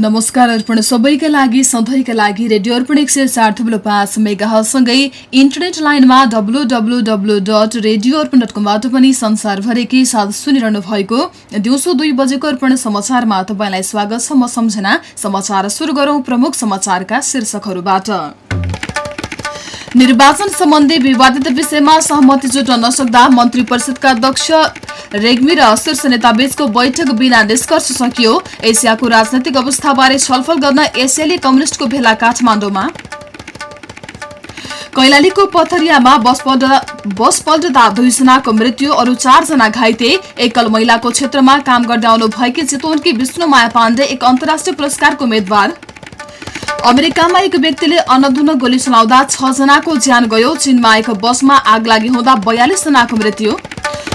नमस्कार अर्पण सबैका लागि सधैँका लागि रेडियो अर्पण एक सय चार थुप्रो पाँच मेगासँगै इन्टरनेट लाइनमा W W W dot radio Arpan dot कमबाट पनि संसारभरिकै साथ सुनिरहनु भएको दिउँसो दुई बजेको अर्पण समाचारमा तपाईँलाई स्वागत छ। म सम्झना। समाचार सुरु गरौं प्रमुख समाचारका शीर्षकहरूबाट। निर्वाचन सम्बन्धी विवादित विषयमा सहमति जुट्न नसक्दा मन्त्री परिषदका अध्यक्ष रेग्मी र शीर्ष नेताबीचको बैठक बिना निष्कर्ष सकियो। एसियाको राजनैतिक अवस्थाबारे छलफल गर्न एसियाली कम्युनिष्टको भेला काठमाडौँमा। कैलालीको पथरियामा बस पल्ट- बस पल्टदा दुईजनाको मृत्यु अरू चारजना घाइते। एकल महिलाको क्षेत्रमा काम गर्दै आउनु भएकी चितवनकी विष्णुमाया पाण्डे एक अन्तर्राष्ट्रिय पुरस्कारको उम्मेद्वार अमेरिकामा एक व्यक्तिले अन्नधुन गोली चलाउँदा छ जनाको ज्यान गयो। चीनमा एक बसमा आग लागि हुँदा बयालिस जनाको मृत्यु।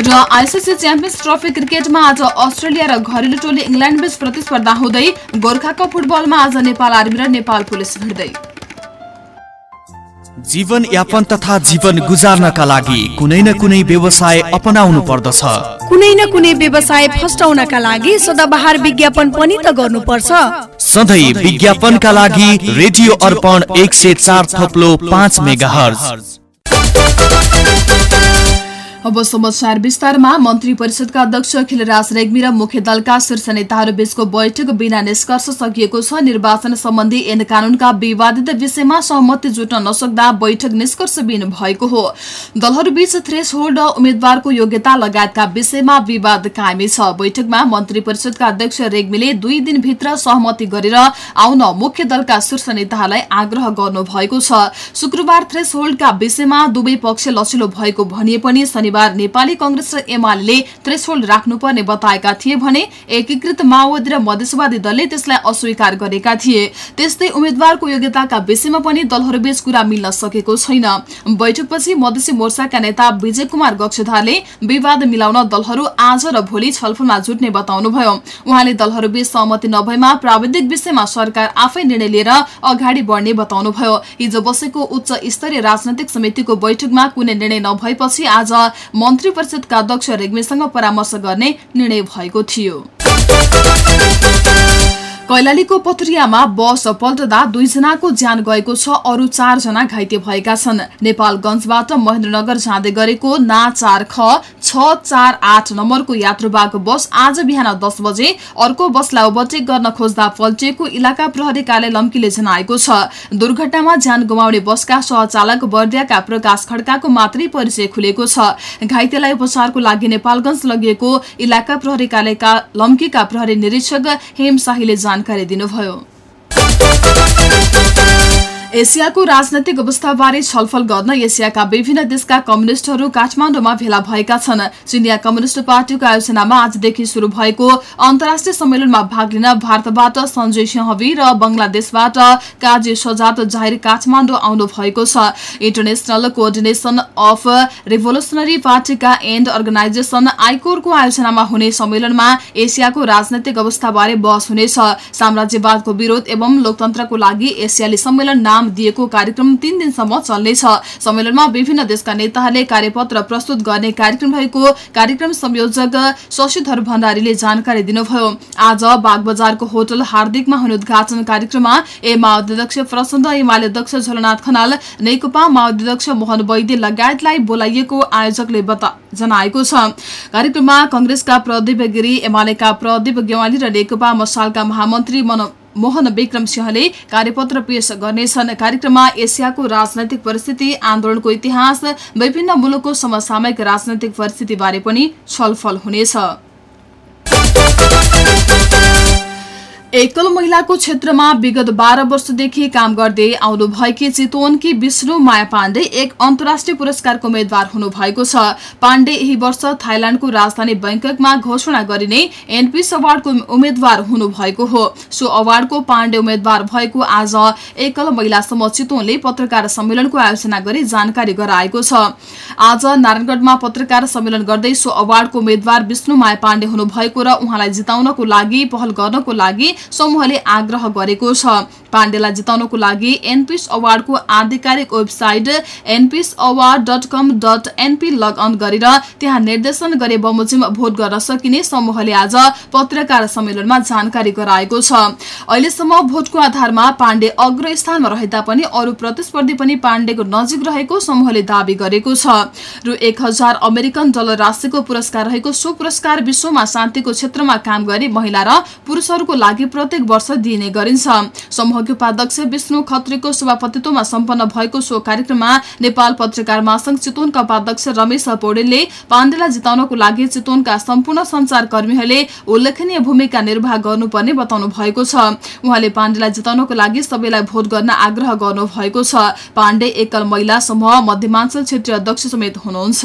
र आइसिसी च्याम्पियन्स ट्रफी क्रिकेटमा आज अस्ट्रेलिया र घरेलु टोली इङ्ल्याण्ड बीच प्रतिस्पर्धा हुँदै गोर्खा कप फुटबलमा आज नेपाल आर्मी र नेपाल पुलिस भिड्दै। जीवन यापन तथा जीवन गुजार्नका लागि कुनै न कुनै व्यवसाय अपनाउनु पर्दछ। कुनै न कुनै व्यवसाय फस्टाउनका लागि सदाबहार विज्ञापन पनि त गर्नुपर्छ। सधैँ विज्ञापनका लागि रेडियो अर्पण एक सय चार थप्लो पाँच मेगा अब समाचार विस्तारमा मन्त्री परिषदका अध्यक्ष खिलराज रेग्मी र मुख्य दलका शीर्ष नेताहरू बीचको बैठक बिना निष्कर्ष सकिएको छ। निर्वाचन सम्बन्धी ऐन कानूनका विवादित विषयमा सहमति जुट्न नसक्दा बैठक निष्कर्षविहीन भएको हो। दलहरूबीच थ्रेस होल्ड उम्मेद्वारको योग्यता लगायतका विषयमा विवाद कायमै छ। बैठकमा मन्त्री परिषदका अध्यक्ष रेग्मीले दुई दिनभित्र सहमति गरेर आउन मुख्य दलका शीर्ष नेताहरूलाई आग्रह गर्नु भएको छ। शुक्रबार थ्रेस होल्डका विषयमा दुवै पक्ष लचिलो भएको भनिए पनि शनिबार नेपाली कंग्रेस र एमाले थ्रेसहोल्ड राख्नुपर्ने बताएका थिए भने एकीकृत माओवादी र मधेसवादी दलले त्यसलाई अस्वीकार गरेका थिए। त्यस्तै उम्मेद्वारको योग्यताका विषयमा पनि दलहरूबीच कुरा मिल्न सकेको छैन। बैठकपछि मधेसी मोर्चाका नेता विजय कुमार गक्षधारले विवाद मिलाउन दलहरू आज र भोलि छलफलमा जुट्ने बताउनुभयो। उहाँले दलहरूबीच सहमति नभएमा प्राविधिक विषयमा सरकार आफै निर्णय लिएर अगाडि बढ्ने बताउनुभयो। हिजो बसेको उच्च स्तरीय राजनैतिक समितिको बैठकमा कुनै निर्णय नभएपछि आज मन्त्री परिषदका अध्यक्ष रेग्मीसँग परामर्श गर्ने निर्णय भएको थियो। कैलालीको पथरियामा बस पल्टदा दुईजनाको ज्यान गएको छ अरू चारजना घाइते भएका छन्। नेपालगंजबाट महेन्द्रनगर जाँदै गरेको ना चार ख छ चार आठ नम्बरको यात्रुवाहक बस आज बिहान दस बजे अर्को बसलाई ओभरटेक गर्न खोज्दा पल्टिएको इलाका प्रहरी कार्य लम्कीले जनाएको छ। दुर्घटनामा ज्यान गुमाउने बसका सहचालक बर्दियाका प्रकाश खड्काको मात्रै परिचय खुलेको छ। घाइतेलाई उपचारको लागि नेपालगंज लगिएको इलाका प्रहरी कार्यालयका लम्कीका प्रहरी निरीक्षक हेम शाहीले जानकारी दिनुभयो। एसियाको राजनैतिक अवस्थाबारे छलफल गर्न एसियाका विभिन्न देशका कम्युनिष्टहरू काठमाडौँमा भेला भएका छन्। चिनिया कम्युनिष्ट पार्टीको आयोजनामा आजदेखि शुरू भएको अन्तर्राष्ट्रिय सम्मेलनमा भाग लिन भारतबाट सञ्जय सिंहवी र बंगलादेशबाट काजी सजात जाहिर काठमाडौँ आउनु भएको छ। इन्टरनेशनल कोअर्डिनेसन अफ रिभोल्युसनरी पार्टीका एन्ड अर्गनाइजेसन आइकोरको आयोजनामा हुने सम्मेलनमा एसियाको राजनैतिक अवस्थाबारे बहस हुनेछ। साम्राज्यवादको विरोध एवं लोकतन्त्रको लागि एसियाली सम्मेलन नाम दिएको कार्यक्रम तीन दिनसम्म चल्नेछ। सम्मेलनमा विभिन्न देशका नेताहरूले कार्यपत्र प्रस्तुत गर्ने कार्यक्रम रहेको कार्यक्रम संयोजक शशिधर भण्डारीले जानकारी दिनुभयो। आज बागबजारको होटल हार्दिकमा हुने उद्घाटन कार्यक्रममा ए माओवादी प्रचण्ड एमाले अध्यक्ष झलनाथ खनाल नेकपा माओवादी अध्यक्ष मोहन वैद्य लगायतलाई बोलाइएको आयोजकले जनाएको छ। कार्यक्रममा कंग्रेसका प्रदीप गिरी एमालेका प्रदीप गेवाली र नेकपा मसालका महामन्त्री मोहन विक्रम सिंहले कार्यपत्र पेश गर्नेछन्। कार्यक्रममा एसियाको राजनैतिक परिस्थिति आन्दोलनको इतिहास विभिन्न मुलुकको समसामयिक राजनैतिक परिस्थितिबारे पनि छलफल हुनेछ। एकल महिलाको क्षेत्रमा विगत बाह्र वर्षदेखि काम गर्दै आउनु भएकी चितवनकी विष्णु माया पाण्डे एक अन्तर्राष्ट्रिय पुरस्कारको उम्मेद्वार हुनु भएको छ। पाण्डे यही वर्ष थाइल्याण्डको राजधानी बैंककमा घोषणा गरिने एनपीएस अवार्डको उम्मेद्वार हुनु भएको हो। सो अवार्डको पाण्डे उम्मेद्वार भएको आज एकल महिलासम्म चितवनले पत्रकार सम्मेलनको आयोजना गरी जानकारी गराएको छ। आज नारायणगढ़मा पत्रकार सम्मेलन गर्दै सो अवार्डको उम्मेद्वार विष्णु माया पाण्डे हुनुभएको र उहाँलाई जिताउनको लागि पहल गर्नको लागि समूहले आग्रह गरेको छ। पाण्डेलाई जिताउनको लागि एनपिस अवार्डको आधिकारिक website एनपिस award dot com dot NP log on गरेर त्यहाँ निर्देशन गरे बमोजिम भोट गर्न सकिने समूहले आज पत्रकार सम्मेलनमा जानकारी गराएको छ। अहिलेसम्म भोटको आधारमा पाण्डे अग्र स्थानमा रहे तापनि अरू प्रतिस्पर्धी पनि पाण्डेको नजिक रहेको समूहले दावी गरेको छ। रु एक हजार अमेरिकन डलर राशिको पुरस्कार रहेको सो पुरस्कार विश्वमा शान्तिको क्षेत्रमा काम गरी महिला र पुरूषहरूको लागि प्रत्येक वर्ष दिइने गरिन्छ। समूह समूहकी उपाध्यक्ष विष्णु खत्रीको सभापतित्वमा सम्पन्न भएको सो कार्यक्रममा नेपाल पत्रकार महासंघ चितवनका उपाध्यक्ष रमेश पौडेलले पाण्डेलाई जिताउनको लागि चितवनका सम्पूर्ण संचारकर्मीहरूले उल्लेखनीय भूमिका निर्वाह गर्नुपर्ने बताउनु भएको छ। उहाँले पाण्डेलाई जिताउनको लागि सबैलाई भोट गर्न आग्रह गर्नु भएको छ। पाण्डे एकल महिला समूह मध्यमाञ्चल क्षेत्रीय अध्यक्ष समेत हुनुहुन्छ।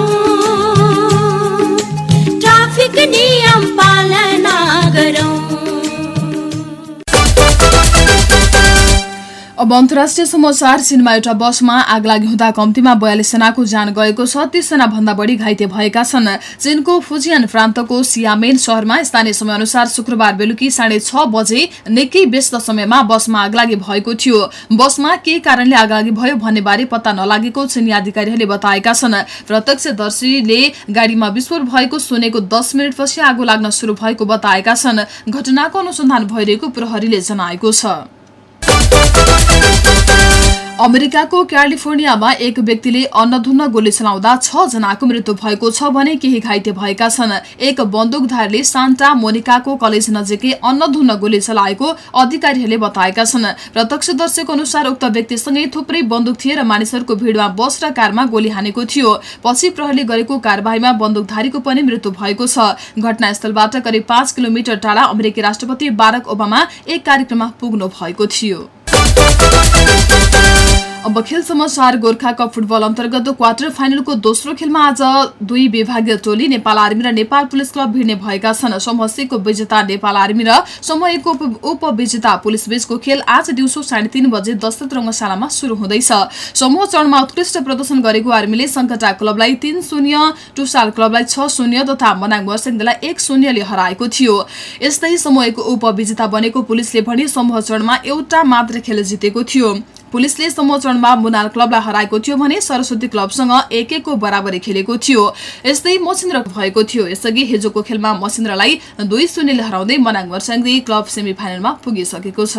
अब अन्तर्राष्ट्रिय समाचार चीनमा एउटा बसमा आग लागि हुँदा कम्तीमा बयालिस जनाको ज्यान गएको छ। तीसजना भन्दा बढी घाइते भएका छन्। चीनको फुजियान प्रान्तको सियामेन शहरमा स्थानीय समय अनुसार शुक्रबार बेलुकी साढे छ बजे निकै व्यस्त समयमा बसमा आगलागी भएको थियो। बसमा के कारणले आगलागी भयो भन्ने बारे पत्ता नलागेको चिनी अधिकारीहरूले बताएका छन्। प्रत्यक्षदर्शीले गाडीमा विस्फोट भएको सुनेको दस मिनटपछि आगो लाग्न शुरू भएको बताएका छन्। घटनाको अनुसन्धान भइरहेको प्रहरीले जनाएको छ। अमेरिकाको क्यालिफोर्नियामा एक व्यक्तिले अन्नधुन्न गोली चलाउँदा छ जनाको मृत्यु भएको छ भने केही घाइते भएका छन्। एक बन्दुकधारले सान्टा मोनिकाको कलेज नजिकै अन्नधुन्न गोली चलाएको अधिकारीहरूले बताएका छन्। प्रत्यक्षदर्शीको अनुसार उक्त व्यक्तिसँगै थुप्रै बन्दुक थिए र मानिसहरूको भिडमा बस र कारमा गोली हानेको थियो। पछि प्रहरीले गरेको कार्यवाहीमा बन्दुकधारीको पनि मृत्यु भएको छ। घटनास्थलबाट करिब पाँच किलोमिटर टाढा अमेरिकी राष्ट्रपति बारक ओबामा एक कार्यक्रममा पुग्नु भएको थियो। Thank you. अब खेल समाचार गोर्खा कप फुटबल अन्तर्गत क्वार्टर फाइनलको दोस्रो खेलमा आज दुई विभागीय टोली नेपाल आर्मी र नेपाल पुलिस क्लब भिड्ने भएका छन्। समूह सीको विजेता नेपाल आर्मी र समूह उपविजेता पुलिस बीचको खेल आज दिउँसो साढे तीन बजे दशरथ रङ्गशालामा शुरू हुँदैछ। समूह चरणमा उत्कृष्ट प्रदर्शन गरेको आर्मीले सङ्कटा क्लबलाई तीन शून्य टुसाल क्लबलाई छ शून्य तथा मनाङ वर्सिङलाई एक शून्यले हराएको थियो। यस्तै समूह एकको उपविजेता बनेको पुलिसले भने समूह चरणमा एउटा मात्र खेल जितेको थियो। पुलिसले समूह चरणमा मुनाल क्लबलाई हराएको थियो भने सरस्वती क्लबसँग एक एकको बराबरी खेलेको थियो। यस्तै मसिन्द्र भएको थियो। यसअघि हिजोको खेलमा मसिन्द्रलाई दुई शून्यले हराउँदै मनाङ वर्साङ्गी क्लब सेमी फाइनलमा पुगिसकेको छ।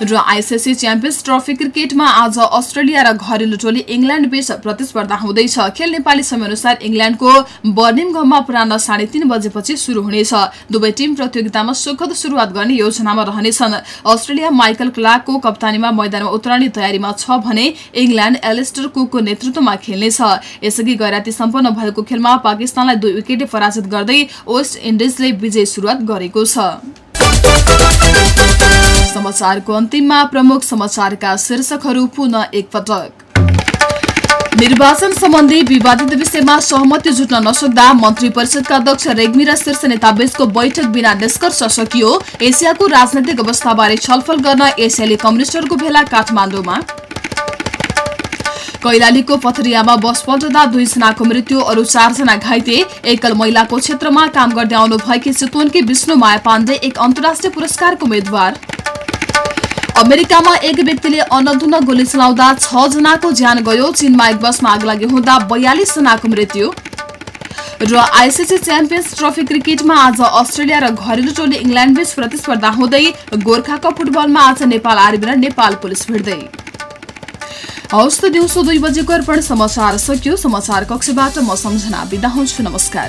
र आइसिसी च्याम्पियन्स ट्रफी क्रिकेटमा आज अस्ट्रेलिया र घरेलु टोली इङ्ल्याण्ड बीच प्रतिस्पर्धा हुँदैछ। खेल नेपाली समयअनुसार इङ्ल्याण्डको बर्निङहममा अपरान्न साढे तीन बजेपछि शुरू हुनेछ। दुवै टीम प्रतियोगितामा सुखद शुरूआत गर्ने योजनामा रहनेछन्। अस्ट्रेलिया माइकल क्लार्कको कप्तानीमा मैदानमा उत्रने तयारीमा छ भने इङ्ल्याण्ड एलिस्टर कुकको नेतृत्वमा खेल्नेछ। यसअघि गैराती सम्पन्न भएको खेलमा पाकिस्तानलाई दुई विकेटले पराजित गर्दै वेस्ट इन्डिजले विजय शुरूआत गरेको छ। समाचारको अन्तिममा प्रमुख समाचारका शीर्षकहरू पुनः एकपटक। निर्वाचन सम्बन्धी विवादित विषयमा सहमति जुट्न नसक्दा मन्त्री परिषदका अध्यक्ष रेग्मी र शीर्ष नेता बीचको बैठक बिना निष्कर्ष सकियो। एसियाको राजनैतिक अवस्थाबारे छलफल गर्न एसियाली कम्युनिस्टहरूको भेला काठमाडौँमा। कैलालीको पथरियामा बस पल्टदा दुईजनाको मृत्यु अरू चारजना घाइते। एकल महिलाको क्षेत्रमा काम गर्दै आउनुभएकी चितवनकी विष्णु माया पाण्डे एक अन्तर्राष्ट्रिय पुरस्कारको उम्मेद्वार। अमेरिकामा एक व्यक्तिले अन्नधुन गोली चलाउँदा छ जनाको ज्यान गयो। चीनमा एक बसमा आगलागी हुँदा बयालिस जनाको मृत्यु। र आइसिसी च्याम्पियन्स ट्रफी क्रिकेटमा आज अस्ट्रेलिया र घरेलु टोली इङ्ल्याण्ड बीच प्रतिस्पर्धा हुँदै गोर्खा कप फुटबलमा आज नेपाल आर्मी र नेपाल पुलिस भिड्दै। हवस् त दिउँसो दुई बजेको अर्पण समाचार सकियो। समाचार कक्षबाट म सम्झना बिदा हुन्छु। नमस्कार।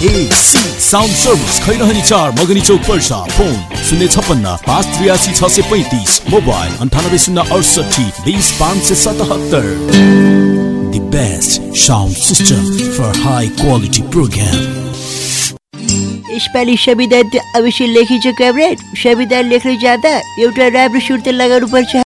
वाइएसी साउन्ड सर्भिस खैरहनी चार मगनी चौक पर्सा फोन शून्य छप्पन्न पाँच त्रियासी छ सय पैँतिस मोबाइल अन्ठानब्बे शून्य अडसठी बिस पाँच सय सतहत्तर The best sound system for high quality program. यसपालि त अवश्य लेखिन्छ कमरेड संविधान लेख्न जाँदा एउटा राम्रो सुट त लगाउनु पर्छ